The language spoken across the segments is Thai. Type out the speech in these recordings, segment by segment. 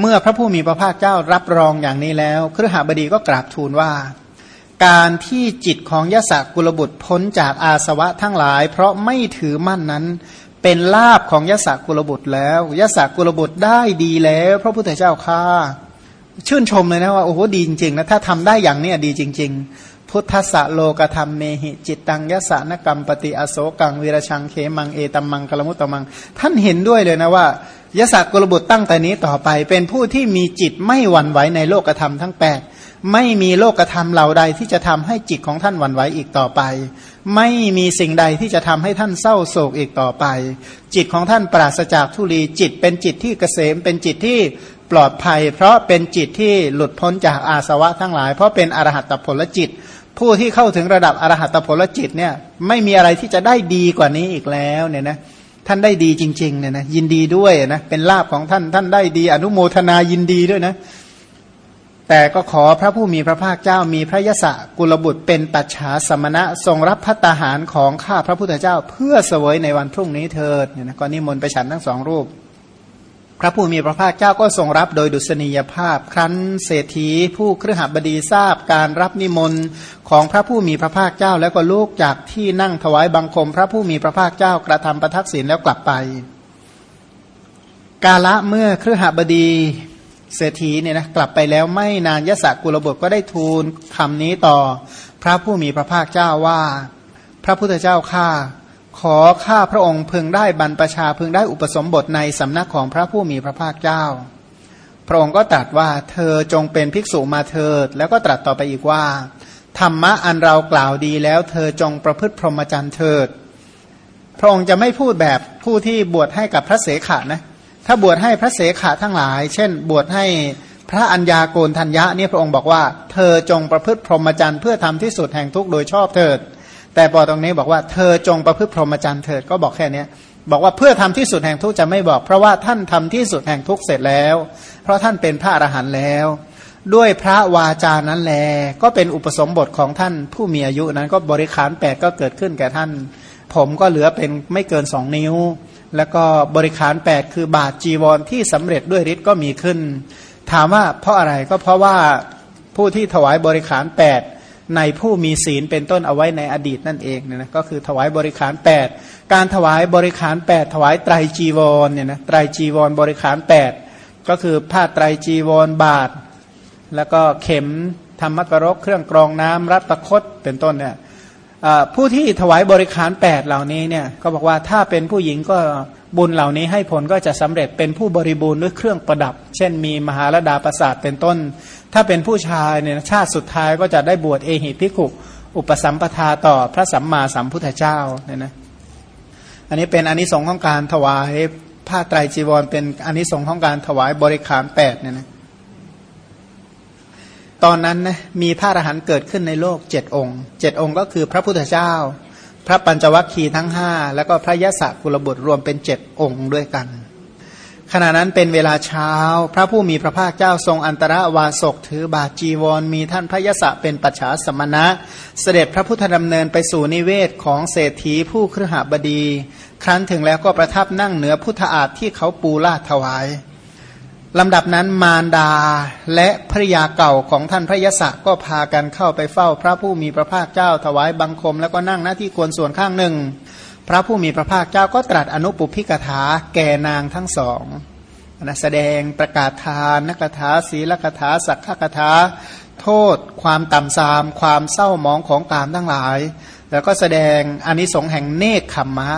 เมื่อพระผู้มีพระภาคเจ้ารับรองอย่างนี้แล้วครหบดีก็กราบทูลว่า การที่จิตของยศกุลบุตรพ้นจากอาสวะทั้งหลาย เพราะไม่ถือมั่นนั้นเป็นลาบของยศกุลบุตรแล้วยศกุลบุตรได้ดีแล้ว พระพุทธเจ้าค่าชื่นชมเลยนะว่าโอ้โหดีจริงๆนะถ้าทำได้อย่างนี้ดีจริง ๆ พุทธะโลกธรรมเมหิจิตตังยสานกรรมปฏิอโศกังวีรชังเขมังเอตัมมังกลมุตตมัง ท่านเห็นด้วยเลยนะว่า ยศกุลบุตรตั้งแต่นี้ต่อไป เป็นผู้ที่มีจิตไม่หวั่นไหวในโลกธรรมทั้งแปดไม่มีโลกธรรมเหล่าใดที่จะทำให้จิตของท่านหวั่นไหวอีกต่อไป ไม่มีสิ่งใดที่จะทำให้ท่านเศร้าโศกอีกต่อไป จิตของท่านปราศจากทุลีจิตเป็นจิตที่เกษมเป็นจิตที่ปลอดภัย เพราะเป็นจิตที่หลุดพ้นจากอาสวะทั้งหลาย เพราะเป็นอรหัตผลจิต ผู้ที่เข้าถึงระดับอรหัตผลจิตเนี่ยไม่มีอะไรที่จะได้ดีกว่านี้อีกแล้วเนี่ยนะ ท่านได้ดีจริงๆเนี่ยนะยินดีด้วยนะเป็นลาบของท่านท่านได้ดี อนุโมทนายินดีด้วยนะ แต่ก็ขอพระผู้มีพระภาคเจ้ามีพระยศกุลบุตรเป็นปัจฉาสมณะทรงรับพัตตาหารของข้าพระพุทธเจ้า เพื่อเสวยในวันพรุ่งนี้เถิดเนี่ยนะก็นิมนต์ไปฉันทั้งสองรูป พระผู้มีพระภาคเจ้าก็ทรงรับโดยดุษณียภาพ ครั้นเศรษฐีผู้เครือหบดีทราบการรับนิมนต์ของพระผู้มีพระภาคเจ้าแล้วก็ลูกจากที่นั่งถวายบังคม พระผู้มีพระภาคเจ้ากระทำประทักษิณแล้วกลับไป กาละเมื่อเครือหบดีเศรษฐีเนี่ยนะกลับไปแล้วไม่นานยศกุลบุตรก็ได้ทูลคำนี้ต่อ พระผู้มีพระภาคเจ้าว่า พระพุทธเจ้าข้า ขอข้าพระองค์พึงได้บรรพชาพึงได้อุปสมบทในสำนักของพระผู้มีพระภาคเจ้า พระองค์ก็ตรัสว่าเธอจงเป็นภิกษุมาเถิด แล้วก็ตรัสต่อไปอีกว่า ธรรมะอันเรากล่าวดีแล้ว เธอจงประพฤติพรหมจรรย์เถิด พระองค์จะไม่พูดแบบผู้ที่บวชให้กับพระเสขะนะ ถ้าบวชให้พระเสขาทั้งหลาย เช่น บวชให้พระัญญาโกนทัญญะเนี่ยพระองค์บอกว่า เธอจงประพฤติพรหมจรรย์เพื่อทำที่สุดแห่งทุกโดยชอบเถิด แต่พอตรงนี้บอกว่าเธอจงประพฤติพรหมจรรย์เถิดก็บอกแค่นี้บอกว่าเพื่อทำที่สุดแห่งทุกจะไม่บอก เพราะว่าท่านทำที่สุดแห่งทุกเสร็จแล้ว เพราะท่านเป็นพระอรหันต์แล้ว ด้วยพระวาจานั้นแล ก็เป็นอุปสมบทของท่านผู้มีอายุนั้นก็บริขารแปดก็เกิดขึ้นแก่ท่าน ผมก็เหลือเป็นไม่เกินสองนิ้ว แล้วก็บริขารแปดคือบาทจีวรที่สำเร็จด้วยฤทธิ์ก็มีขึ้น ถามว่าเพราะอะไรก็เพราะว่าผู้ที่ถวายบริขารแปด ในผู้มีศีลเป็นต้นเอาไว้ในอดีตนั่นเองเนี่ยนะก็คือถวายบริขารแปดการถวายบริขารแปดถวายไตรจีวรเนี่ยนะไตรจีวรบริขารแปดก็คือผ้าไตรจีวรบาท แล้วก็เข็มธรรมกรกเครื่องกรองน้ำรัตคตเป็นต้นเนี่ย ผู้ที่ถวายบริขารแปดเหล่านี้เนี่ยก็บอกว่าถ้าเป็นผู้หญิงก็บุญเหล่านี้ให้ผลก็จะสำเร็จเป็นผู้บริบูรณ์ด้วยเครื่องประดับ เช่นมีมหาลดาประสาทเป็นต้น ถ้าเป็นผู้ชายเนี่ยชาติสุดท้ายก็จะได้บวชเอหิพิขุอุปสัมปทาต่อพระสัมมาสัมพุทธเจ้าเนี่ยนะอันนี้เป็นอนนิสงส์ของการถวายผ้าไตรจีวรเป็นอนนิสงส์ของการถวายบริขารแปดเนี่ยนะ ตอนนั้นนะมีพระอรหันต์เกิดขึ้นในโลกเจ็ดองค์เจ็ดองค์ก็คือพระพุทธเจ้า พระปัญจวัคคีย์ทั้งห้าแล้วก็พระยศกุลบุตรรวมเป็นเจ็ดองค์ด้วยกัน ขณะนั้นเป็นเวลาเช้า พระผู้มีพระภาคเจ้าทรงอันตรวาสกถือบาจีวร มีท่านพระยศเป็นปัจฉาสมณะ เสด็จพระพุทธดำเนินไปสู่นิเวศของเศรษฐีผู้ครหบดี ครั้นถึงแล้วก็ประทับนั่งเหนือพุทธอาฏที่เขาปูลาดถวาย ลำดับนั้นมารดาและภริยาเก่าของท่านพระยศก็พากันเข้าไปเฝ้าพระผู้มีพระภาคเจ้าถวายบังคมแล้วก็นั่งหน้าที่ควรส่วนข้างหนึ่ง พระผู้มีพระภาคเจ้าก็ตรัสอนุปุพิกถาแก่นางทั้งสองนะแสดงประกาศทานนักถาศีลกถาสักขกถาโทษ ความต่ำทราม ความเศร้าหมองของกามทั้งหลาย แล้วก็แสดงอนิสงส์แห่งเนคขมมะ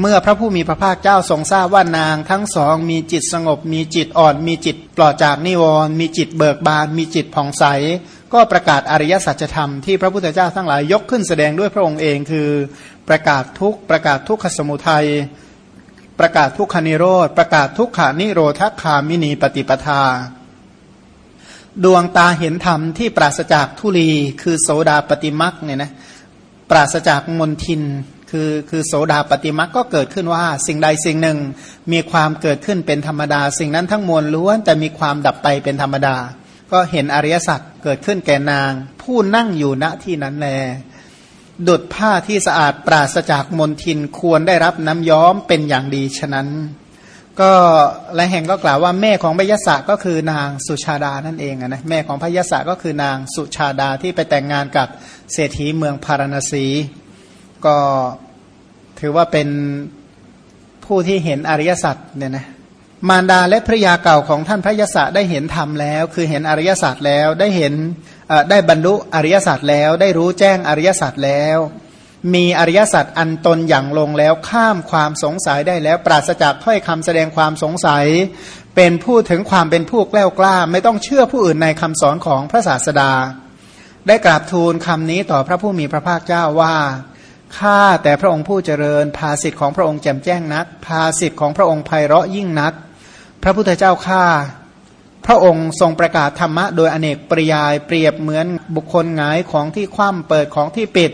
เมื่อพระผู้มีพระภาคเจ้าทรงทราบว่านางทั้งสองมีจิตสงบ มีจิตอ่อน มีจิตปลอดจากนิวรณ์มีจิตเบิกบาน มีจิตผ่องใส ก็ประกาศอริยสัจธรรมที่พระพุทธเจ้าทั้งหลายยกขึ้นแสดงด้วยพระองค์เองคือประกาศทุกประกาศทุกขสมุทัยประกาศทุกขานิโรธ ประกาศทุกขานิโรธคามินีปฏิปทา ดวงตาเห็นธรรมที่ปราศจากทุลีคือโสดาปฏิมักเนี่ยนะปราศจากมนทิน คือคือโสดาปฏิมักก็เกิดขึ้นว่า สิ่งใดสิ่งหนึ่ง มีความเกิดขึ้นเป็นธรรมดา สิ่งนั้นทั้งมวลล้วนแต่มีความดับไปเป็นธรรมดา ก็เห็นอริยสัจเกิดขึ้นแก่นาง ผู้นั่งอยู่ณที่นั้นแลดุดผ้าที่สะอาดปราศจากมลทินควรได้รับน้ำย้อมเป็นอย่างดีฉะนั้น ก็หลายแห่งก็กล่าวว่าแม่ของพยศก็คือนางสุชาดานั่นเองนะแม่ของพยศก็คือนางสุชาดาที่ไปแต่งงานกับเศรษฐีเมืองพาราณสี ก็ถือว่าเป็นผู้ที่เห็นอริยสัจเนี่ยนะมารดาและภระยาเก่าของท่านพระยศได้เห็นธรรมแล้ว คือเห็นอริยสัจแล้วได้เห็นได้บรรลุอริยสัจแล้ว ได้รู้แจ้งอริยสัจแล้ว มีอริยสัจอันตนอย่างลงแล้วข้ามความสงสัยได้แล้ว ปราศจากถ้อยคำแสดงความสงสัย เป็นผู้ถึงความเป็นผู้แกล้วกล้า ไม่ต้องเชื่อผู้อื่นในคำสอนของพระศาสดา ได้กราบทูลคำนี้ต่อพระผู้มีพระภาคเจ้าว่า ข้าแต่พระองค์ผู้เจริญ ภาสิทธิ์ของพระองค์แจ่มแจ้งนัก ภาสิทธิ์ของพระองค์ไพเราะยิ่งนัก พระพุทธเจ้าข้าพระองค์ทรงประกาศธรรมะโดยอเนกปริยายเปรียบเหมือนบุคคลหงายของที่คว่ำเปิดของที่ปิด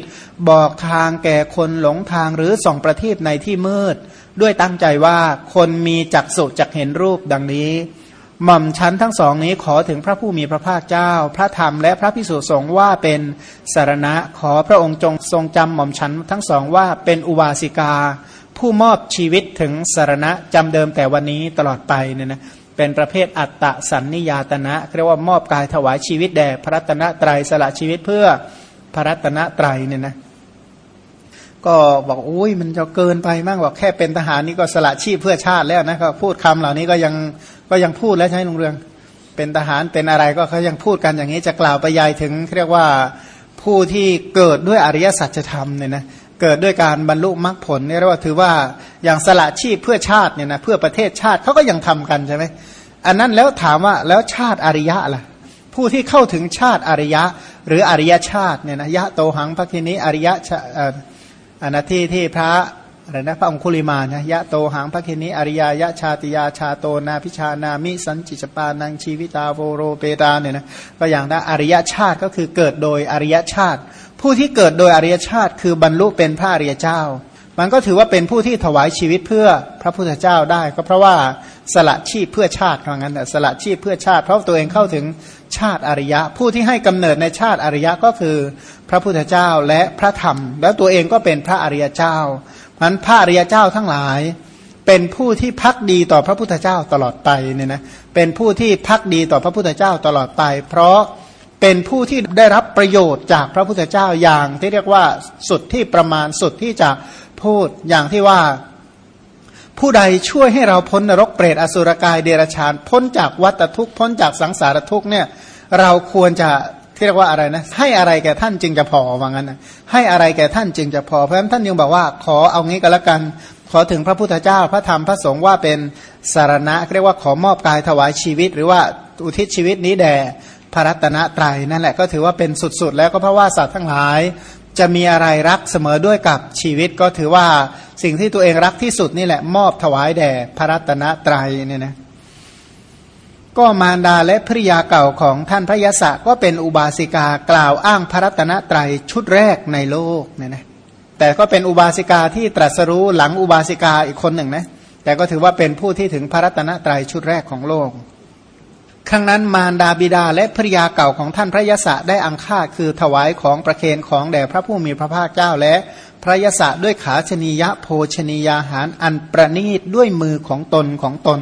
บอกทางแก่คนหลงทางหรือส่องประทีปในที่มืด ด้วยตั้งใจว่าคนมีจักสุจักเห็นรูปดังนี้ หม่อมชั้นทั้งสองนี้ขอถึงพระผู้มีพระภาคเจ้า พระธรรมและพระพิสุสงฆ์ว่าเป็นสารณะขอพระองค์จงทรงจำหม่อมชั้นทั้งสองว่าเป็นอุบาสิกา ผู้มอบชีวิตถึงสารณะจำเดิมแต่วันนี้ตลอดไปเนี่ยนะเป็นประเภทอัตตะสันนิยาตนะเรียกว่ามอบกายถวายชีวิตแด่พระรัตนตรัยสละชีวิตเพื่อพระรัตนตรัยเนี่ยนะก็บอกอุ้ยมันจะเกินไปมากบอกแค่เป็นทหารนี่ก็สละชีพเพื่อชาติแล้วนะก็พูดคำเหล่านี้ก็ยัง ก็ยังพูดแล้วใช่ลุงเรือง เป็นทหารเป็นอะไรก็เขายังพูดกันอย่างนี้จะกล่าวไปยายถึงเรียกว่าผู้ที่เกิดด้วยอริยสัจธรรมเนี่ยนะเกิดด้วยการบรรลุมรรคผลเนี่ยเรียกว่าถือว่าอย่างสละชีพเพื่อชาติเนี่ยนะเพื่อประเทศชาติเขาก็ยังทำกันใช่ไหมอันนั้นแล้วถามว่าแล้วชาติอริยะล่ะผู้ที่เข้าถึงชาติอริยะ หรืออริยชาติเนี่ยนะยะโตหังพระคินิอริยะอันนที่ที่พระ อะไรนะพระองคุลิมานะยะโตหังพระเคนิอริยายะชาติยาชาโตนาพิชานามิสันจิจปานังชีวิตาโวโรเปตาเนี่ยนะก็อย่างนั้นอริยชาติก็คือเกิดโดยอริยชาติ ผู้ที่เกิดโดยอริยชาติ คือบรรลุเป็นพระอริยเจ้า มันก็ถือว่าเป็นผู้ที่ถวายชีวิตเพื่อพระพุทธเจ้าได้ ก็เพราะว่าสละชีพเพื่อชาติเพราะงั้นสละชีพเพื่อชาติ เพราะตัวเองเข้าถึงชาติอริยะ ผู้ที่ให้กำเนิดในชาติอริยะก็คือพระพุทธเจ้าและพระธรรม แล้วตัวเองก็เป็นพระอริยเจ้า มันพระอริยเจ้าทั้งหลาย เป็นผู้ที่พักดีต่อพระพุทธเจ้าตลอดไปเนี่ยนะเป็นผู้ที่พักดีต่อพระพุทธเจ้าตลอดไป เพราะเป็นผู้ที่ได้รับประโยชน์จากพระพุทธเจ้าอย่างที่เรียกว่าสุดที่ประมาณสุดที่จะพูดอย่างที่ว่า ผู้ใดช่วยให้เราพ้นนรกเปรตอสุรกายเดรัจฉาน พ้นจากวัฏทุกข์พ้นจากสังสารทุกข์เนี่ยเราควรจะ ที่เรียกว่าอะไรนะ ให้อะไรแก่ท่านจึงจะพอว่างั้นนะให้อะไรแก่ท่านจึงจะพอเพราะฉะนั้นท่านยังบอกว่าขอเอางี้ก็แล้วกัน ขอถึงพระพุทธเจ้าพระธรรมพระสงฆ์ว่าเป็นสารณะเรียกว่าขอมอบกายถวายชีวิต หรือว่าอุทิศชีวิตนี้แด่พระรัตนตรัยนั่นแหละก็ถือว่าเป็นสุดๆ แล้วก็เพราะว่าสัตว์ทั้งหลาย จะมีอะไรรักเสมอด้วยกับชีวิตก็ถือว่าสิ่งที่ตัวเองรักที่สุดนี่แหละมอบถวายแด่พระรัตนตรัยเนี่ยนะ ก็มารดาและภริยาเก่าของท่านพระยศก็เป็นอุบาสิกากล่าวอ้างพระรัตนตรัยชุดแรกในโลกเนี่ยนะแต่ก็เป็นอุบาสิกาที่ตรัสรู้หลังอุบาสิกาอีกคนหนึ่งนะแต่ก็ถือว่าเป็นผู้ที่ถึงพระรัตนตรัยชุดแรกของโลก ครั้งนั้นมารดาบิดาและภริยาเก่าของท่านพระยศได้อังคาคือถวายของประเคนของแด่พระผู้มีพระภาคเจ้าและพระยศด้วยขาชนียะโภชนียาหารอันประณีตด้วยมือของตนของตน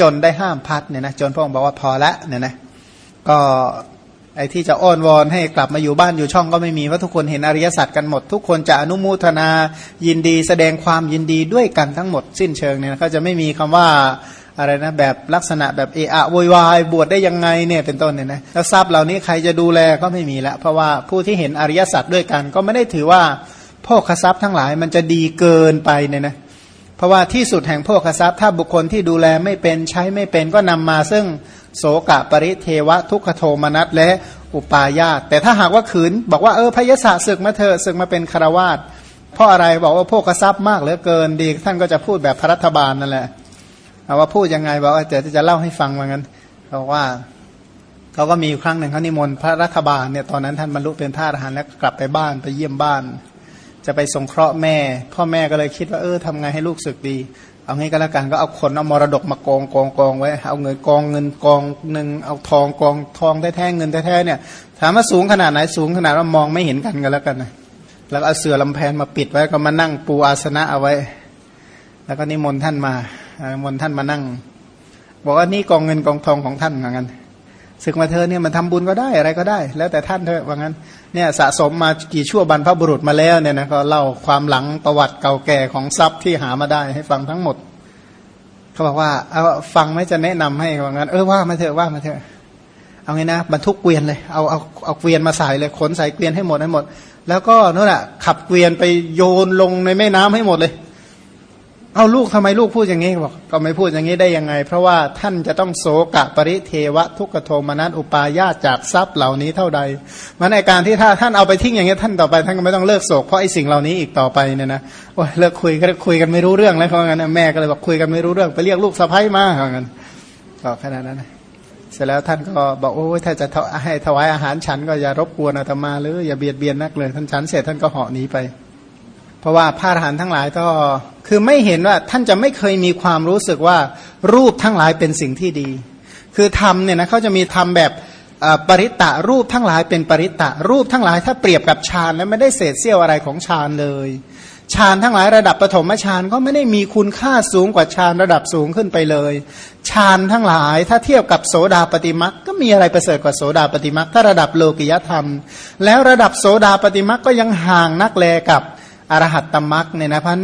จนได้ห้ามพัดเนี่ยนะจนพระองค์บอกว่าพอละเนี่ยนะก็ไอ้ที่จะอ้อนวอนให้กลับมาอยู่บ้านอยู่ช่องก็ไม่มีเพราะทุกคนเห็นอริยสัจกันหมด ทุกคนจะอนุโมทนายินดีแสดงความยินดีด้วยกันทั้งหมดสิ้นเชิงเนี่ยเขาจะไม่มีคำว่าอะไรนะแบบลักษณะแบบเอะอะโวยวายบวชได้ยังไงเนี่ยเป็นต้นเนี่ยนะแล้วทรัพย์เหล่านี้ใครจะดูแลก็ไม่มีละเพราะว่าผู้ที่เห็นอริยสัจด้วยกัน ก็ไม่ได้ถือว่าพ่อคทรัพย์ทั้งหลายมันจะดีเกินไปเนี่ยนะ ราะว่าที่สุดแห่งพวกทรัพย์ถ้าบุคคลที่ดูแลไม่เป็นใช้ไม่เป็นก็นำมาซึ่งโสกะปริเทวะทุกขโทมนัสและอุปาญาตแต่ถ้าหากว่าขืน บอกว่าเออพยศศึกมาเถอะศึกมาเป็นคารวาสเพราะอะไรบอกว่าพวกทรัพย์มากเหลือเกินดี ท่านก็จะพูดแบบพระรัฐบาลนั่นแหละเอาว่าพูดยังไงบอกว่าจะจะเล่าให้ฟังว่างั้นบอกว่าเขาก็มีครั้งหนึ่งเขานิมนต์พระรัฐบาลเนี่ยตอนนั้นท่านบรรลุเป็นท่าทหารแล้วกลับไปบ้านไปเยี่ยมบ้าน จะไปสงเคราะห์แม่ พ่อแม่ก็เลยคิดว่าเออทำไงให้ลูกศึกดี เอางี้ก็แล้วกันก็เอาคนเอามรดกมากองกองกองไว้ เอาเงินกองเงินกองหนึ่งเอาทองกองทองแท้ๆเงินแท้ๆเนี่ย ถามว่าสูงขนาดไหนสูงขนาดว่ามองไม่เห็นกันกันแล้วกันนะแล้วเอาเสือลำแพนมาปิดไว้ก็มานั่งปูอาสนะเอาไว้ แล้วก็นิมนต์ท่านมานิมนต์ท่านมานั่ง บอกว่านี่กองเงินกองทองของท่านเหมือนกัน ศึกมาเธอเนี่ยมันทำบุญก็ได้อะไรก็ได้ แล้วแต่ท่านเถอะว่างั้นเนี่ยสะสมมากี่ชั่วบรรพบุรุษมาแล้วเนี่ยนะก็เล่าความหลังประวัติเก่าแก่ของทรัพย์ที่หามาได้ให้ฟังทั้งหมดเขาบอกว่าเอาฟังไม่จะแนะนำให้ว่างั้น เออว่ามาเถอะว่ามาเถอะเอาไงนะบรรทุกเกวียนเลยเอาเอาเอาเกวียนมาใส่เลยขนใส่เกวียนให้หมดให้หมด แล้วก็นั่นแหละขับเกวียนไปโยนลงในแม่น้ำให้หมดเลย เอาลูกทำไมลูกพูดอย่างนี้บอกก็ไม่พูดอย่างนี้ได้ยังไง เพราะว่าท่านจะต้องโศกะปริเทวะทุกขโทมนัสอุปายาจากทรัพย์เหล่านี้เท่าใด มันในการที่ถ้าท่านเอาไปทิ้งอย่างนี้ท่านต่อไป ท่านก็ไม่ต้องเลิกโศกเพราะไอ้สิ่งเหล่านี้อีกต่อไปเนี่ยนะโอ้ยเลิกคุยก็คุยกันไม่รู้เรื่องแล้วเขางั้นแม่ก็เลยบอกคุยกันไม่รู้เรื่องไปเรียกลูกสะพ้ายมาเขางั้นก็ขนาดนั้นเสร็จแล้วท่านก็บอกโอ้ยถ้าจะให้ถวายอาหารฉันก็อย่ารบกวนอาตมาหรืออย่าเบียดเบียนนักเลยท่านฉันเสร็จท่านก็เหาะหนีไป เพราะว่าพระอรหันต์ทั้งหลายก็คือไม่เห็นว่าท่านจะไม่เคยมีความรู้สึกว่ารูปทั้งหลายเป็นสิ่งที่ดี คือธรรมเนี่ยนะเขาจะมีธรรมแบบปริตะรูปทั้งหลายเป็นปริตะรูปทั้งหลายถ้าเปรียบกับฌานแล้วไม่ได้เศษเสี้ยวอะไรของฌานเลยฌานทั้งหลายระดับปฐมฌานก็ไม่ได้มีคุณค่าสูงกว่าฌานระดับสูงขึ้นไปเลยฌานทั้งหลายถ้าเทียบกับโสดาปฏิมักก็มีอะไรประเสริฐกว่าโสดาปฏิมักถ้าระดับโลกิยธรรม แล้วระดับโสดาปฏิมักก็ยังห่างนักแลกับ อรหัตตมรักเนี่ยนะพัน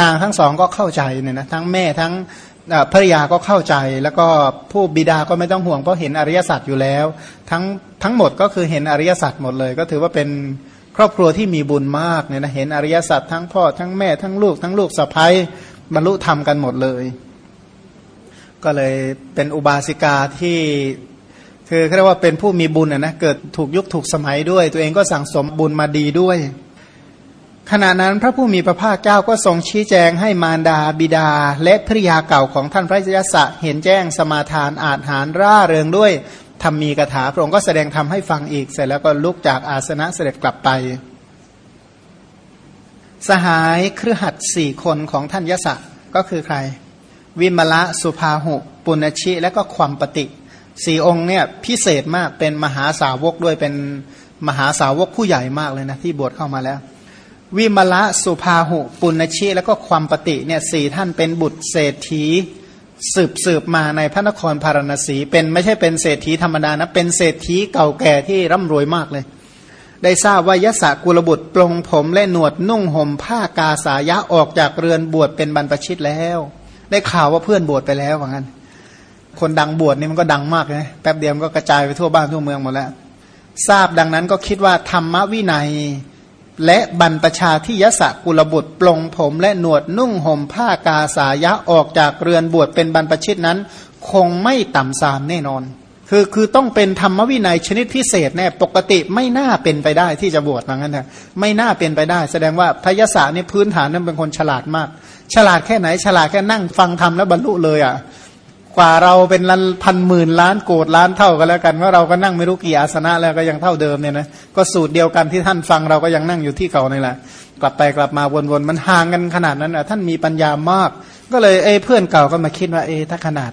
นางทั้งสองก็เข้าใจเนี่ยนะทั้งแม่ทั้งภริยาก็เข้าใจ แล้วก็ผู้บิดาก็ไม่ต้องห่วงเพราะเห็นอริยสัจอยู่แล้ว ทั้งทั้งหมดก็คือเห็นอริยสัจหมดเลย ก็ถือว่าเป็นครอบครัวที่มีบุญมากเนี่ยนะเห็นอริยสัจทั้งพ่อทั้งแม่ทั้งลูก ทั้งลูกสะพ้ยบรรลุธรรมกันหมดเลย ก็เลยเป็นอุบาสิกาที่คือเรียกว่าเป็นผู้มีบุญนะเกิดถูกยุคถูกสมัยด้วย ตัวเองก็สั่งสมบุญมาดีด้วย ขณะนั้นพระผู้มีพระภาคเจ้าก็ทรงชี้แจงให้มารดาบิดา และภริยาเก่าของท่านพระยศะเห็นแจ้งสมาทานอาจหารร่าเริงด้วยทำมีกถาพระองค์ก็แสดงทำให้ฟังอีกเสร็จแล้วก็ลุกจากอาสนะเสด็จกลับไป สหายเครือขัดสี่คนของท่านยศะก็คือใคร วิมละสุภาหุ ปุณชิและก็ความปฏิสี่องค์เนี่ยพิเศษมากเป็นมหาสาวกด้วยเป็นมหาสาวกผู้ใหญ่มากเลยนะที่บวชเข้ามาแล้ว วิมละสุภาหุ ปุณชีแล้วก็ความปฏิเนี่ยสี่ท่านเป็นบุตรเศรษฐี สืบสืบมาในพระนครพารณสี เป็นไม่ใช่เป็นเศรษฐีธรรมดานะ เป็นเศรษฐีเก่าแก่ที่ร่ำรวยมากเลย ได้ทราบว่ายศกุลบุตรปลงผมและหนวดนุ่งห่มผ้ากาสายะออกจากเรือนบวชเป็นบรรพชิตแล้ว ได้ข่าวว่าเพื่อนบวชไปแล้วว่างั้น คนดังบวชนี่มันก็ดังมากเลยแป๊บเดียวก็กระจายไปทั่วบ้านทั่วเมืองหมดแล้ว ทราบดังนั้นก็คิดว่าธรรมวินัย และบรรพชาที่ยศกุลบุตรปลงผมและหนวดนุ่งห่มผ้ากาสายะออกจากเรือนบวชเป็นบรรพชิตนั้น คงไม่ต่ำสามแน่นอน คือคือต้องเป็นธรรมวินัยชนิดพิเศษแน่ปกติไม่น่าเป็นไปได้ที่จะบวชอย่างนั้นนะไม่น่าเป็นไปได้ แสดงว่าพยศเนี่ยพื้นฐานนั้นเป็นคนฉลาดมาก ฉลาดแค่ไหน ฉลาดแค่นั่งฟังธรรมแล้วบรรลุเลยอะ่ะ กว่าเราเป็นล้านพันหมื่นล้านโกดล้านเท่ากันแล้วกันว่าเราก็นั่งไม่รู้กี่อาสนะแล้วก็ยังเท่าเดิมเนี่ยนะก็สูตรเดียวกันที่ท่านฟังเราก็ยังนั่งอยู่ที่เก่านี่แหละกลับไปกลับมาวนๆมันห่างกันขนาดนั้นอะท่านมีปัญญามาก ก็เลยเอ้เพื่อนเก่าก็มาคิดว่าเอ้ถ้าขนาด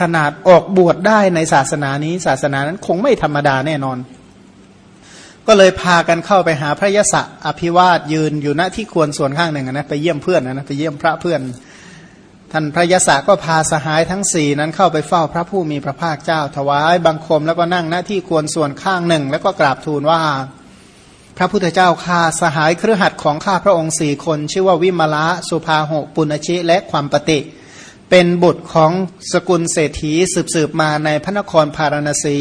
ขนาดออกบวชได้ในศาสนานี้ ศาสนานั้นคงไม่ธรรมดาแน่นอน ก็เลยพากันเข้าไปหาพระยศอภิวาสยืนอยู่ณที่ควรส่วนข้างหนึ่งนะไปเยี่ยมเพื่อนนะไปเยี่ยมพระเพื่อน ท่านพระยศก็พาสหายทั้งสี่นั้นเข้าไปเฝ้าพระผู้มีพระภาคเจ้า ถวายบังคมแล้วก็นั่งหน้าที่ควรส่วนข้างหนึ่ง แล้วก็กราบทูลว่า พระพุทธเจ้าข้าสหายเครือขัดของข้าพระองค์สี่คน ชื่อว่าวิมละสุภาหกปุณชิและความปฏิ เป็นบุตรของสกุลเศรษฐีสืบสืบมาในพระนครพาราณสี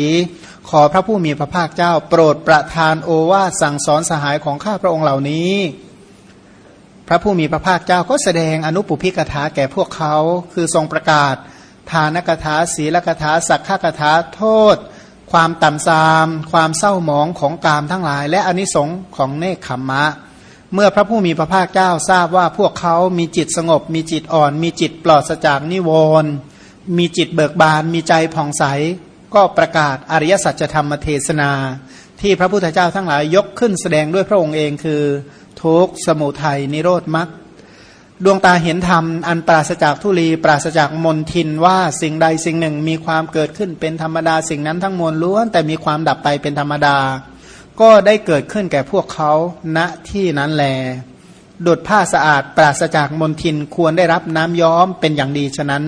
ขอพระผู้มีพระภาคเจ้า โปรดประทานโอวาสั่งสอนสหายของข้าพระองค์เหล่านี้ พระผู้มีพระภาคเจ้าก็แสดงอนุปุพิกถาแก่พวกเขา คือทรงประกาศ ทานกถาศีลกถาสักขกถาโทษ ความต่ำทราม ความเศร้าหมองของกามทั้งหลาย และอนิสงค์ของเนคขมมะ เมื่อพระผู้มีพระภาคเจ้าทราบว่าพวกเขามีจิตสงบ มีจิตอ่อน มีจิตปลอดจากนิวรณ์มีจิตเบิกบานมีใจผ่องใส ก็ประกาศอริยสัจธรรมเทศนา ที่พระพุทธเจ้าทั้งหลายยกขึ้นแสดงด้วยพระองค์เองคือ ทุกสมุทัยนิโรธมรรคดวงตาเห็นธรรมอันปราศจากทุลี ปราศจากมนทินว่าสิ่งใดสิ่งหนึ่งมีความเกิดขึ้นเป็นธรรมดาสิ่งนั้นทั้งมวลล้วน แต่มีความดับไปเป็นธรรมดา ก็ได้เกิดขึ้นแก่พวกเขาณที่นั้นแลดุดผ้าสะอาดปราศจากมลทินควรได้รับน้ำย้อมเป็นอย่างดีฉะนั้น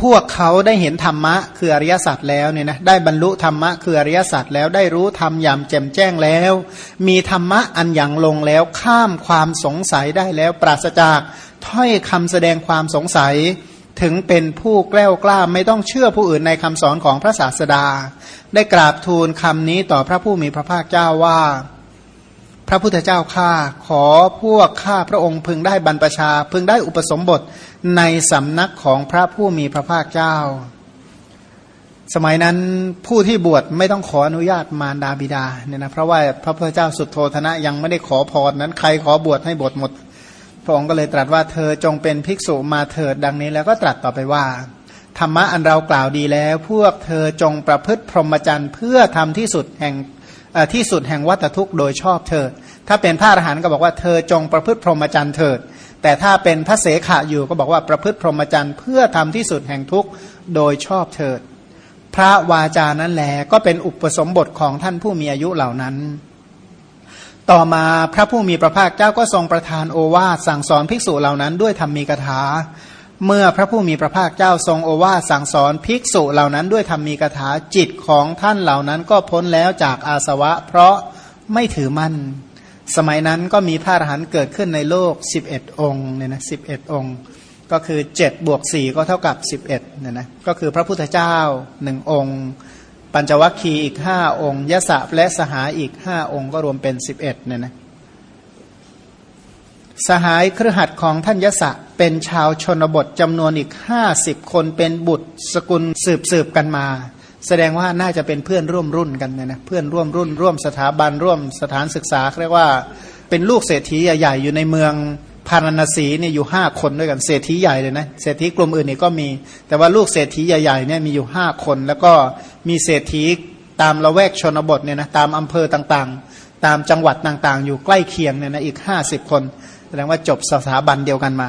พวกเขาได้เห็นธรรมะคืออริยสัจแล้วเนี่ยนะได้บรรลุธรรมะคืออริยสัจแล้วได้รู้ธรรมยามแจ่มแจ้งแล้ว มีธรรมะอันอย่างลงแล้วข้ามความสงสัยได้แล้ว ปราศจากถ้อยคำแสดงความสงสัย ถึงเป็นผู้แกล้วกล้าไม่ต้องเชื่อผู้อื่นในคำสอนของพระศาสดา ได้กราบทูลคำนี้ต่อพระผู้มีพระภาคเจ้าว่า พระพุทธเจ้าข้าขอพวกข้าพระองค์พึงได้บรรพชาพึงได้อุปสมบท ในสำนักของพระผู้มีพระภาคเจ้า สมัยนั้นผู้ที่บวชไม่ต้องขออนุญาตมารดาบิดาเนี่ยนะเพราะว่าพระพุทธเจ้าสุดโทธนะยังไม่ได้ขอพรนั้นใครขอบวชให้บวชหมด พระองค์ก็เลยตรัสว่าเธอจงเป็นภิกษุมาเถิดดังนี้แล้วก็ตรัสต่อไปว่า ธรรมะอันเรากล่าวดีแล้ว พวกเธอจงประพฤติพรหมจรรย์เพื่อทำที่สุดแห่งที่สุดแห่งวัตทุกข์โดยชอบเถิดถ้าเป็นพระอรหันต์ก็บอกว่าเธอจงประพฤติพรหมจรรย์เถิด แต่ถ้าเป็นพระเสขะอยู่ก็บอกว่าประพฤติพรหมจรรย์เพื่อทำที่สุดแห่งทุกข์โดยชอบเถิด พระวาจานั้นแหลก็เป็นอุปสมบทของท่านผู้มีอายุเหล่านั้น ต่อมาพระผู้มีพระภาคเจ้าก็ทรงประทานโอวาสสั่งสอนภิกษุเหล่านั้นด้วยธรรมีกถา เมื่อพระผู้มีพระภาคเจ้าทรงโอวาสสั่งสอนภิกษุเหล่านั้นด้วยธรรมีกถาจิตของท่านเหล่านั้นก็พ้นแล้วจากอาสวะ เพราะไม่ถือมั่น สมัยนั้นก็มีพระอรหันต์เกิดขึ้นในโลก 11 องค์เนี่ยนะสิองค์ ก็คือ7บวก4ก็เท่ากับ 11เนี่ยนะก็คือพระพุทธเจ้าหนึ่งองค์ ปัญจวัคคีย์อีก 5 องค์ยะสะและสหายอีก 5 องค์ก็รวมเป็น 11เนี่ยนะสหายเครือขัดของท่านยศะเป็นชาวชนบทจำนวนอีกห้าสิบคนเป็นบุตรสกุลสืบสืบกันมา แสดงว่าน่าจะเป็นเพื่อนร่วมรุ่นกันนะนะเพื่อนร่วมรุ่น ร่วมสถาบันร่วมสถานศึกษาเรียกว่าเป็นลูกเศรษฐีใหญ่ๆอยู่ในเมืองพาราณสีเนี่ยอยู่ห้าคนด้วยกันเศรษฐีใหญ่เลยนะเศรษฐีกลุ่มอื่นนี่ก็มี แต่ว่าลูกเศรษฐีใหญ่ๆเนี่ยมีอยู่ห้าคน แล้วก็มีเศรษฐีตามละแวกชนบทเนี่ยนะตามอำเภอต่างๆ ตามจังหวัดต่างๆ อยู่ใกล้เคียงเนี่ยนะอีกห้าสิบคนแสดงว่าจบสถาบันเดียวกันมา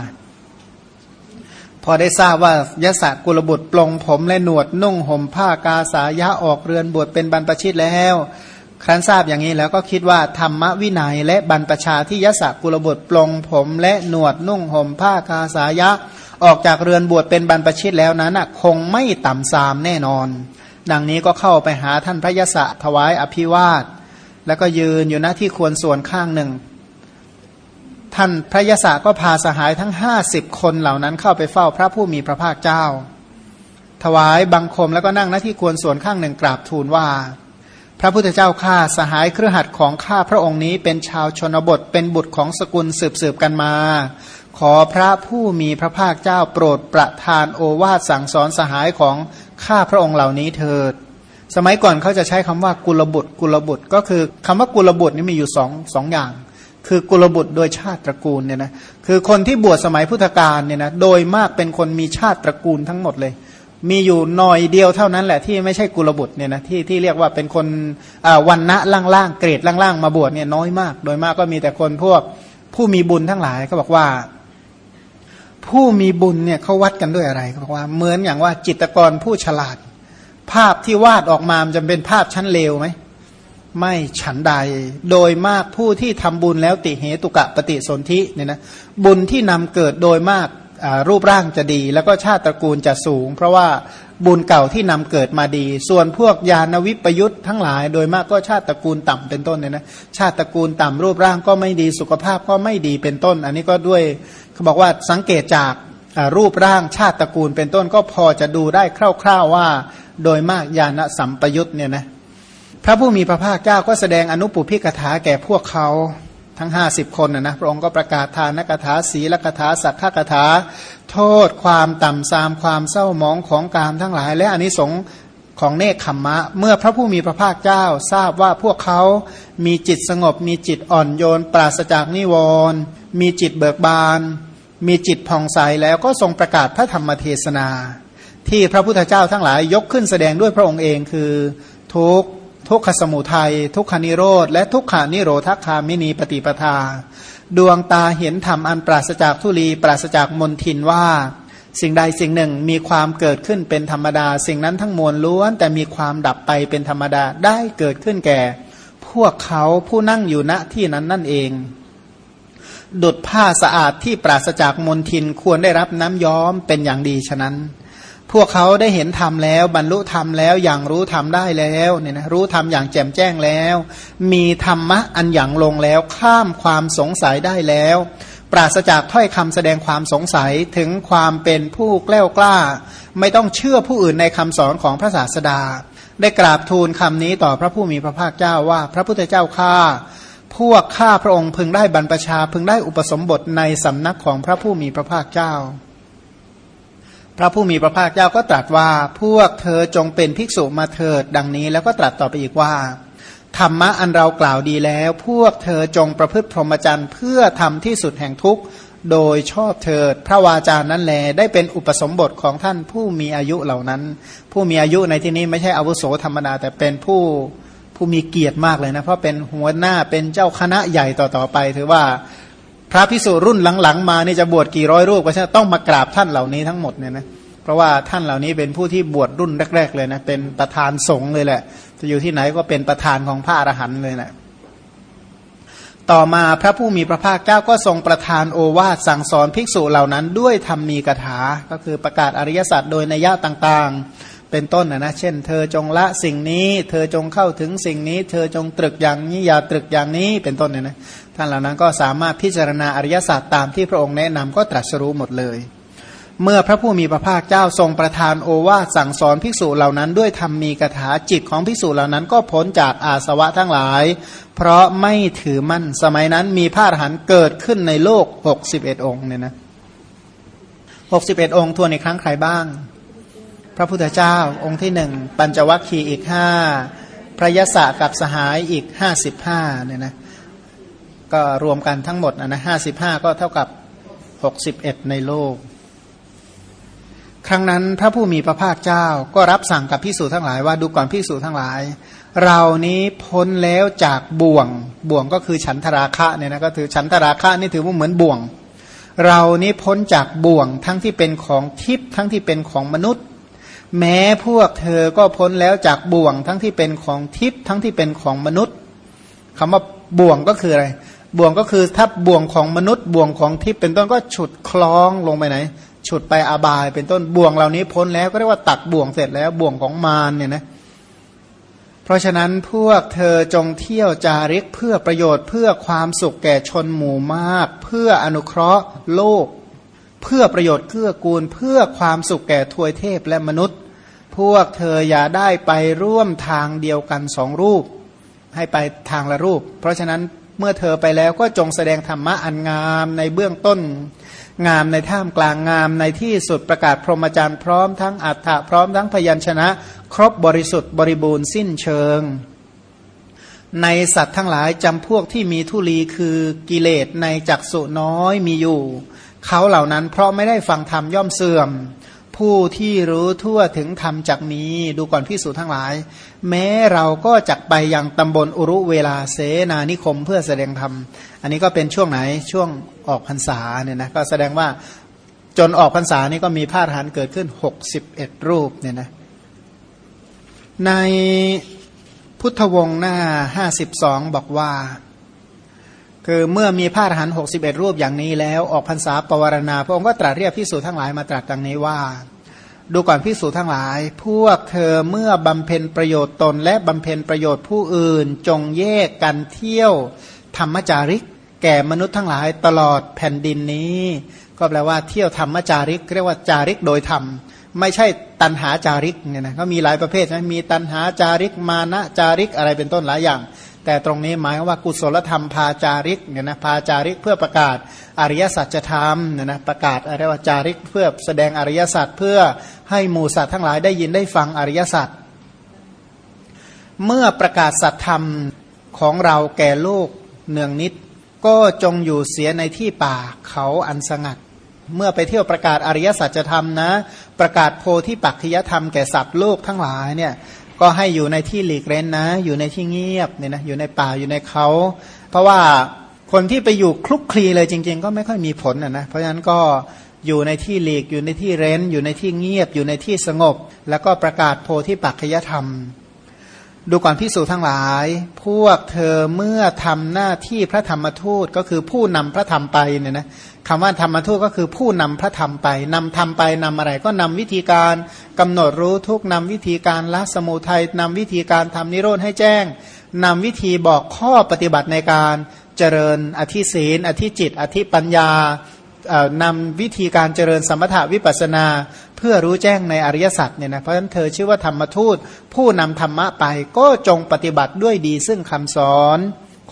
พอได้ทราบว่ายศกุลบุตรปลงผมและหนวดนุ่งห่มผ้ากาสายะออกเรือนบวชเป็นบรรพชิตแล้ว ครั้นทราบอย่างนี้แล้วก็คิดว่าธรรมวินัยและบรรพชาที่ยศกุลบุตรปลงผมและหนวดนุ่งห่มผ้ากาสายะออกจากเรือนบวชเป็นบรรพชิตแล้วนั้นคงไม่ต่ำซามแน่นอน ดังนี้ก็เข้าไปหาท่านพระยศถวายอภิวาท แล้วก็ยืนอยู่หน้าที่ควรส่วนข้างหนึ่ง ท่านพระยศก็พาสหายทั้งห้าสิบคนเหล่านั้นเข้าไปเฝ้าพระผู้มีพระภาคเจ้า ถวายบังคมแล้วก็นั่งหน้าที่ควรส่วนข้างหนึ่งกราบทูลว่า พระพุทธเจ้าข้าสหายเครือขัดของข้าพระองค์นี้เป็นชาวชนบทเป็นบุตรของสกุลสืบสืบกันมา ขอพระผู้มีพระภาคเจ้าโปรดประทานโอวาทสั่งสอนสหายของข้าพระองค์เหล่านี้เถิด สมัยก่อนเขาจะใช้คำว่ากุลบุตรกุลบุตรก็คือคำว่ากุลบุตรนี่มีอยู่สองสองอย่าง คือกุลบุตรโดยชาติตระกูลเนี่ยนะคือคนที่บวชสมัยพุทธกาลเนี่ยนะโดยมากเป็นคนมีชาติตระกูลทั้งหมดเลย มีอยู่หน่อยเดียวเท่านั้นแหละที่ไม่ใช่กุลบุตรเนี่ยนะที่ที่เรียกว่าเป็นคนวันณะล่างๆเกรดล่างๆมาบวชเนี่ยน้อยมาก โดยมากก็มีแต่คนพวกผู้มีบุญทั้งหลายเขาบอกว่า ผู้มีบุญเนี่ยเขาวัดกันด้วยอะไรเขาบอกว่าเหมือนอย่างว่าจิตรกรผู้ฉลาด ภาพที่วาดออกมามันจะเป็นภาพชั้นเลวไหม ไม่ฉันใด โดยมากผู้ที่ทำบุญแล้วติเหตุกะปฏิสนธิเนี่ยนะบุญที่นำเกิดโดยมากรูปร่างจะดี แล้วก็ชาติตระกูลจะสูง เพราะว่าบุญเก่าที่นำเกิดมาดี ส่วนพวกยานวิปยุทธ์ทั้งหลาย โดยมากก็ชาติตระกูลต่ำเป็นต้นเนี่ยนะชาติตระกูลต่ำรูปร่างก็ไม่ดีสุขภาพก็ไม่ดีเป็นต้น อันนี้ก็ด้วยเขาบอกว่าสังเกตจากรูปร่างชาติตระกูลเป็นต้นก็พอจะดูได้คร่าว ๆว่า โดยมากยานสัมปยุทธ์เนี่ยนะ พระผู้มีพระภาคเจ้าก็แสดงอนุปุพิกถาแก่พวกเขาทั้งห้าสิบคนนะนะพระองค์ก็ประกาศทานนักถาศีลกถาสักขกถา โทษความต่ำทรามความเศร้าหมองของกามทั้งหลาย และอนนิสงของเนคขมมะ เมื่อพระผู้มีพระภาคเจ้าทราบว่าพวกเขามีจิตสงบ มีจิตอ่อนโยน ปราศจากนิวรณ์มีจิตเบิกบาน มีจิตผ่องใสแล้วก็ทรงประกาศพระธรรมเทศนา ที่พระพุทธเจ้าทั้งหลายยกขึ้นแสดงด้วยพระองค์เองคือทุก ทุกขสมุทัย ทุกขานิโรธ และทุกขานิโรธคามินีปฏิปทา ดวงตาเห็นธรรมอันปราศจากทุลี ปราศจากมนทินว่า สิ่งใดสิ่งหนึ่งมีความเกิดขึ้นเป็นธรรมดา สิ่งนั้นทั้งมวลล้วน แต่มีความดับไปเป็นธรรมดาได้เกิดขึ้นแก่ พวกเขาผู้นั่งอยู่ณที่นั้นนั่นเอง ดุดผ้าสะอาดที่ปราศจากมลทินควรได้รับน้ำย้อมเป็นอย่างดีฉะนั้น พวกเขาได้เห็นธรรมแล้ว บรรลุธรรมแล้วอย่างรู้ธรรมได้แล้วเนี่ยนะรู้ธรรมอย่างแจ่มแจ้งแล้ว มีธรรมะอันอย่างลงแล้ว ข้ามความสงสัยได้แล้ว ปราศจากถ้อยคำแสดงความสงสัยถึงความเป็นผู้แกล้วกล้า ไม่ต้องเชื่อผู้อื่นในคำสอนของพระศาสดา ได้กราบทูลคำนี้ต่อพระผู้มีพระภาคเจ้าว่า พระพุทธเจ้าข้าพวกข้าพระองค์พึงได้บรรพชาพึงได้อุปสมบทในสำนักของพระผู้มีพระภาคเจ้า พระผู้มีพระภาคเจ้าก็ตรัสว่า พวกเธอจงเป็นภิกษุมาเถิดดังนี้ แล้วก็ตรัสต่อไปอีกว่า ธรรมะอันเรากล่าวดีแล้ว พวกเธอจงประพฤติพรหมจรรย์เพื่อทำที่สุดแห่งทุกข์ โดยชอบเถิด พระวาจานั้นแล ได้เป็นอุปสมบทของท่านผู้มีอายุเหล่านั้น ผู้มีอายุในที่นี้ไม่ใช่อาวุโสธรรมดาแต่เป็นผู้ผู้มีเกียรติมากเลยนะเพราะเป็นหัวหน้าเป็นเจ้าคณะใหญ่ต่อๆไปถือว่า พระพิสุรุ่นหลังๆมานี่จะบวชกี่ร้อยรูปก็ใช่ต้องมากราบท่านเหล่านี้ทั้งหมดเนี่ยนะเพราะว่าท่านเหล่านี้เป็นผู้ที่บวชรุ่นแรก ๆ เลยนะเป็นประธานสงฆ์เลยแหละ จะอยู่ที่ไหนก็เป็นประธานของพระอรหันต์เลยแหละต่อมาพระผู้มีพระภาคเจ้าก็ทรงประทานโอวาทสั่งสอนภิกษุเหล่านั้นด้วยธรรมีกถา ก็คือประกาศอริยสัจโดยนัยะต่างๆ เป็นต้นนะนะเช่น เธอจงละสิ่งนี้ เธอจงเข้าถึงสิ่งนี้ เธอจงตรึกอย่างนี้อย่าตรึกอย่างนี้เป็นต้นเนี่ยนะท่านเหล่านั้นก็สามารถพิจารณาอริยศาสตร์ตามที่พระองค์แนะนำก็ตรัสรู้หมดเลย เมื่อพระผู้มีพระภาคเจ้าทรงประทานโอวาสสั่งสอนภิกษุเหล่านั้น ด้วยธรรมมีกถาจิตของภิกษุเหล่านั้นก็พ้นจากอาสวะทั้งหลาย เพราะไม่ถือมั่นสมัยนั้นมีพระอรหันต์เกิดขึ้นในโลก 61 องค์เนี่ยนะ61 องค์ทวนอีกครั้งใครบ้าง พระพุทธเจ้าองค์ที่หนึ่งปัญจวัคคีย์อีกห้าพระยศกับสหายอีกห้าสิบห้าเนี่ยนะก็รวมกันทั้งหมดนะห้าสิบห้าก็เท่ากับหกสิบเอ็ดในโลก ครั้งนั้นพระผู้มีพระภาคเจ้าก็รับสั่งกับพิสูจทั้งหลายว่าดูก่อนพิสูจทั้งหลาย เรานี้พ้นแล้วจากบ่วง บ่วงก็คือฉันทราคะเนี่ยนะก็ถือฉันทราคะนี่ถือว่าเหมือนบ่วง เรานี้พ้นจากบ่วงทั้งที่เป็นของทิพย์ทั้งที่เป็นของมนุษย์ แม้พวกเธอก็พ้นแล้วจากบ่วงทั้งที่เป็นของทิพย์ทั้งที่เป็นของมนุษย์คำว่าบ่วงก็คืออะไร บ่วงก็คือถ้าบ่วงของมนุษย์ บ่วงของทิพย์เป็นต้นก็ฉุดคล้องลงไปไหน ฉุดไปอาบาย เป็นต้นบ่วงเหล่านี้พ้นแล้วก็เรียกว่าตักบ่วงเสร็จแล้วบ่วงของมารเนี่ยนะเพราะฉะนั้นพวกเธอจงเที่ยวจาริกเพื่อประโยชน์เพื่อความสุขแก่ชนหมู่มาก เพื่ออนุเคราะห์โลก เพื่อประโยชน์เกื้อกูล เพื่อความสุขแก่ทวยเทพและมนุษย์ พวกเธออย่าได้ไปร่วมทางเดียวกันสองรูป ให้ไปทางละรูป เพราะฉะนั้นเมื่อเธอไปแล้วก็จงแสดงธรรมะอันงามในเบื้องต้น งามในท่ามกลางงามในที่สุดประกาศพรหมจรรย์พร้อมทั้งอัฏฐะพร้อมทั้งพยัญชนะ ครบบริสุทธิ์บริบูรณ์สิ้นเชิง ในสัตว์ทั้งหลายจำพวกที่มีทุลีคือกิเลสในจักสุน้อยมีอยู่ เขาเหล่านั้นเพราะไม่ได้ฟังธรรมย่อมเสื่อม ผู้ที่รู้ทั่วถึงธรรมจักมีดูก่อนพิสูจนทั้งหลาย แม้เราก็จักไปยังตำบลอุรุเวลาเสนานิคมเพื่อแสดงธรรม อันนี้ก็เป็นช่วงไหนช่วงออกพรรษาเนี่ยนะก็แสดงว่าจนออกพรรษานี้ก็มีพาะหันเกิดขึ้นหกสิบเอ็ดรูปเนี่ยนะในพุทธวงศ์หน้าห้าสิบสองบอกว่า คือเมื่อมีพระอรหันต์หกสิบเอ็ดรูปอย่างนี้แล้วออกพรรษาปวารณา พระองค์ก็ตรัสเรียกพิสูจทั้งหลายมาตรัสดังนี้ว่า ดูก่อนพิสูจทั้งหลาย พวกเธอเมื่อบำเพ็ญประโยชน์ตน และบำเพ็ญประโยชน์ผู้อื่น จงแยกกันเที่ยวธรรมจาริก แก่มนุษย์ทั้งหลายตลอดแผ่นดินนี้ ก็แปลว่าเที่ยวธรรมจาริก เรียกว่าจาริกโดยธรรมไม่ใช่ตันหาจาริกเนี่ยนะก็มีหลายประเภทนะมีตันหาจาริกมานะจาริกอะไรเป็นต้นหลายอย่าง แต่ตรงนี้หมายว่ากุศลธรรมพาจาริกเนี่ยนะพาจาริกเพื่อประกาศอริยสัจธรรมเนี่ยนะประกาศอะไรว่าจาริกเพื่อแสดงอริยสัจเพื่อให้หมู่สัตว์ทั้งหลายได้ยินได้ฟังอริยสัจเมื่อประกาศสัจธรรมของเราแก่โลกเนืองนิด ก็จงอยู่เสียในที่ป่าเขาอันสงัด เมื่อไปเที่ยวประกาศอริยสัจธรรมนะ ประกาศโพธิปักขิยธรรมแก่สัตว์โลกทั้งหลายเนี่ย ก็ให้อยู่ในที่หลีกเร้นนะ อยู่ในที่เงียบเนี่ยนะอยู่ในป่าอยู่ในเขา เพราะว่าคนที่ไปอยู่คลุกคลีเลยจริง ๆ ก็ไม่ค่อยมีผลนะนะเพราะฉะนั้นก็อยู่ในที่หลีกอยู่ในที่เร้น อยู่ในที่เงียบ อยู่ในที่สงบ แล้วก็ประกาศโพธิปัจจยธรรม ดูก่อนพิสูจทั้งหลาย พวกเธอเมื่อทำหน้าที่พระธรรมทูตก็คือผู้นำพระธรรมไปเนี่ยนะ คำว่าธรรมทูตก็คือผู้นำพระธรรมไปนำธรรมไปนำอะไร ก็นำวิธีการกำหนดรู้ทุกนำวิธีการละสมุทัยนำวิธีการทำนิโรธให้แจ้งนำวิธีบอกข้อปฏิบัติในการเจริญอธิศีลอธิจิต อธิปัญญานำวิธีการเจริญสมถาวิปัสนา เพื่อรู้แจ้งในอริยสัจเนี่ยนะเพราะฉะนั้นเธอชื่อว่าธรรมทูต ผู้นำธรรมะไปก็จงปฏิบัติด้วยดีซึ่งคำสอน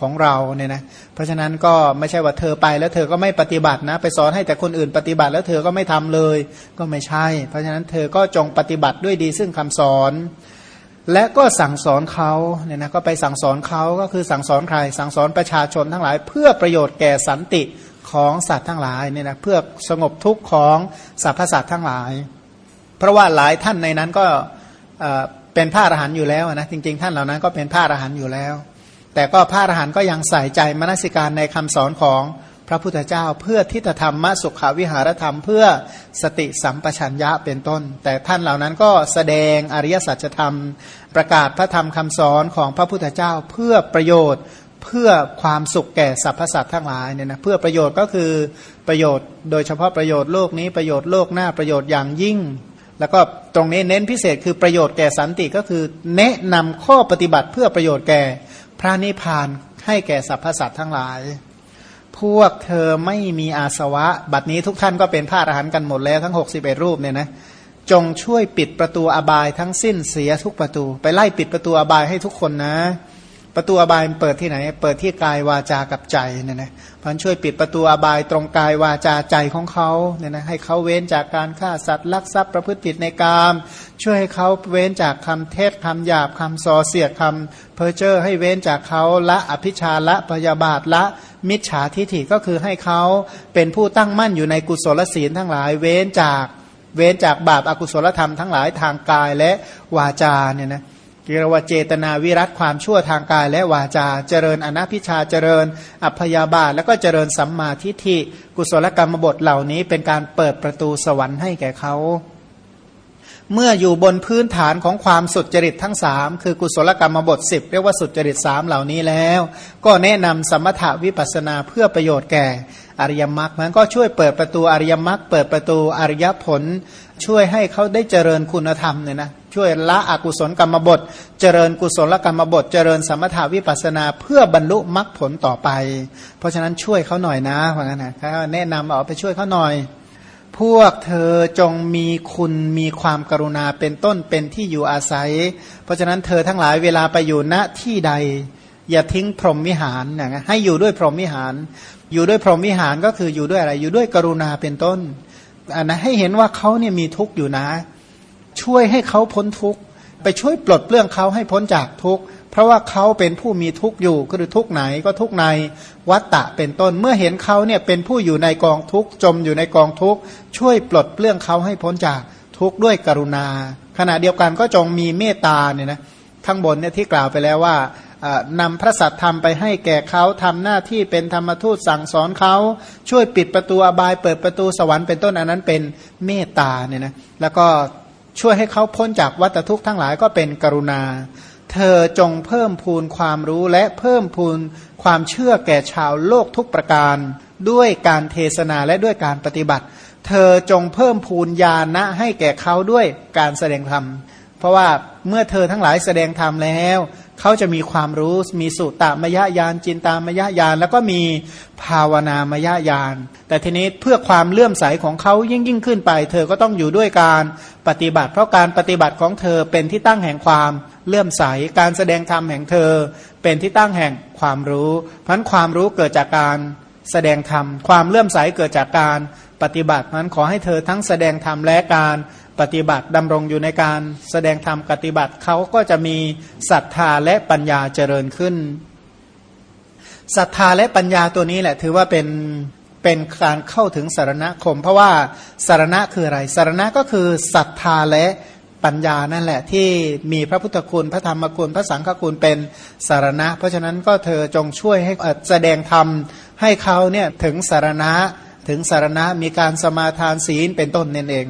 ของเราเนี่ยนะเพราะฉะนั้นก็ไม่ใช่ว่าเธอไปแล้วเธอก็ไม่ปฏิบัตินะ ไปสอนให้แต่คนอื่นปฏิบัติแล้วเธอก็ไม่ทำเลย ก็ไม่ใช่ เพราะฉะนั้นเธอก็จงปฏิบัติด้วยดีซึ่งคำสอน และก็สั่งสอนเขาเนี่ยนะก็ไปสั่งสอนเขาก็คือสั่งสอนใคร สั่งสอนประชาชนทั้งหลาย เพื่อประโยชน์แก่สันติของสัตว์ทั้งหลายเนี่ยนะเพื่อสงบทุกข์ของสรรพสัตว์ทั้งหลาย เพราะว่าหลายท่านในนั้นก็เป็นพระอรหันต์อยู่แล้วนะจริง ๆ ท่านเหล่านั้นก็เป็นพระอรหันต์อยู่แล้ว แต่ก็พระอรหันต์ก็ยังใส่ใจมนสิการในคำสอนของพระพุทธเจ้า เพื่อทิฏฐธรรมมสุขวิหารธรรม เพื่อสติสัมปชัญญะเป็นต้น แต่ท่านเหล่านั้นก็แสดงอริยสัจธรรม ประกาศพระธรรมคำสอนของพระพุทธเจ้าเพื่อประโยชน์เพื่อความสุขแก่สรรพสัตว์ทั้งหลายเนี่ยนะเพื่อประโยชน์ก็คือประโยชน์ โดยเฉพาะประโยชน์โลกนี้ประโยชน์โลกหน้าประโยชน์อย่างยิ่ง แล้วก็ตรงนี้เน้นพิเศษคือประโยชน์แก่สันติก็คือแนะนำข้อปฏิบัติเพื่อประโยชน์แก่ พระนิพพานให้แก่สรรพสัตว์ทั้งหลาย พวกเธอไม่มีอาสวะ บัดนี้ทุกท่านก็เป็นพระอรหันต์กันหมดแล้วทั้ง 61 รูปเนี่ยนะจงช่วยปิดประตูอบายทั้งสิ้นเสียทุกประตู ไปไล่ปิดประตูอบายให้ทุกคนนะ ประตูอบายเปิดที่ไหน เปิดที่กายวาจากับใจเนี่ยนะพันช่วยปิดประตูอบายตรงกายวาจาใจของเขาเนี่ยนะให้เขาเว้นจากการฆ่าสัตว์ลักทรัพย์ประพฤติผิดในกาม ช่วยให้เขาเว้นจากคำเทศคำหยาบคำส่อเสียดคำเพอเจอร์ให้เว้นจากเขาละอภิชาละพยาบาทละมิจฉาทิฐิก็คือให้เขาเป็นผู้ตั้งมั่นอยู่ในกุศลศีลทั้งหลาย เว้นจากเว้นจากบาปอากุศลธรรมทั้งหลายทางกายและวาจาเนี่ยนะ เรียกว่าเจตนาวิรัตความชั่วทางกายและวาจา เจริญอนัพิชาเจริญ อัพยาบาท แล้วก็เจริญสัมมาทิฏฐิกุศลกรรมบทเหล่านี้เป็นการเปิดประตูสวรรค์ให้แก่เขาเมื่ออยู่บนพื้นฐานของความสุดจริตทั้งสามคือกุศลกรรมบทสิบเรียกว่าสุดจริตสามเหล่านี้แล้ว ก็แนะนำสมถาวิปัสนาเพื่อประโยชน์แก่ อริยมรรคมันก็ช่วยเปิดประตูอริยมรรคเปิดประตูอริยผล ช่วยให้เขาได้เจริญคุณธรรมเนี่ยนะช่วยละอกุศลกรรมบทเจริญกุศลกรรมบทเจริญสมถาวิปัสนา เพื่อบรรลุมรรคผลต่อไป เพราะฉะนั้นช่วยเขาหน่อยนะเพราะงั้นนะแนะนำเอาไปช่วยเขาหน่อย พวกเธอจงมีคุณมีความกรุณาเป็นต้นเป็นที่อยู่อาศัย เพราะฉะนั้นเธอทั้งหลายเวลาไปอยู่ณที่ใด อย่าทิ้งพรหมวิหารนะให้อยู่ด้วยพรหมวิหาร อยู่ด้วยพรหมวิหารก็คืออยู่ด้วยอะไร อยู่ด้วยกรุณาเป็นต้น นนะให้เห็นว่าเขาเนี่ยมีทุกข์อยู่นะ ช่วยให้เขาพ้นทุกข์ไปช่วยปลดเปลื้องเขาให้พ้นจากทุกข์เพราะว่าเขาเป็นผู้มีทุกข์อยู่คือทุกข์ไหนก็ทุกข์ในวัตตะเป็นต้นเมื่อเห็นเขาเนี่ยเป็นผู้อยู่ในกองทุกข์จมอยู่ในกองทุกข์ช่วยปลดเปลื้องเขาให้พ้นจากทุกข์ด้วยกรุณา ขณะเดียวกันก็จงมีเมตตาเนี่ยนะข้างบนเนี่ยที่กล่าวไปแล้วว่า นำพระสัตธรรมไปให้แก่เขาทำหน้าที่เป็นธรรมทูตสั่งสอนเขาช่วยปิดประตูอบายเปิดประตูสวรรค์เป็นต้นอันนั้นเป็นเมตตาเนี่ยนะแล้วก็ช่วยให้เขาพ้นจากวัฏทุกข์ทั้งหลายก็เป็นกรุณา เธอจงเพิ่มพูนความรู้และเพิ่มพูนความเชื่อแก่ชาวโลกทุกประการ ด้วยการเทศนาและด้วยการปฏิบัติ เธอจงเพิ่มพูนญาณะให้แก่เขาด้วยการแสดงธรรม เพราะว่าเมื่อเธอทั้งหลายแสดงธรรมแล้ว เขาจะมีความรู้มีสุตตามยญาณจินตามยญาณแล้วก็มีภาวนามยญาณแต่ทีนี้เพื่อความเลื่อมใสของเขายิ่งยิ่งขึ้นไป เธอก็ต้องอยู่ด้วยการปฏิบัติ เพราะการปฏิบัติของเธอเป็นที่ตั้งแห่งความเลื่อมใส การแสดงธรรมแห่งเธอ เป็นที่ตั้งแห่งความรู้เพราะความรู้เกิดจากการแสดงธรรมความเลื่อมใสเกิดจากการปฏิบัติเพราะขอให้เธอทั้งแสดงธรรมและการ ปฏิบัติดำรงอยู่ในการแสดงธรรมปฏิบัติเขาก็จะมีศรัทธาและปัญญาเจริญขึ้นศรัทธาและปัญญาตัวนี้แหละ ถือว่าเป็นเป็นการเข้าถึงสารณคม เพราะว่าสารณะคืออะไรสารณะก็คือศรัทธาและปัญญานั่นแหละ ที่มีพระพุทธคุณพระธรรมคุณพระสังฆคุณเป็นสารณะ เพราะฉะนั้นก็เธอจงช่วยให้แสดงธรรมให้เขาเนี่ยถึงสารณะถึงสารณะมีการสมาทานศีลเป็นต้นนั่นเอง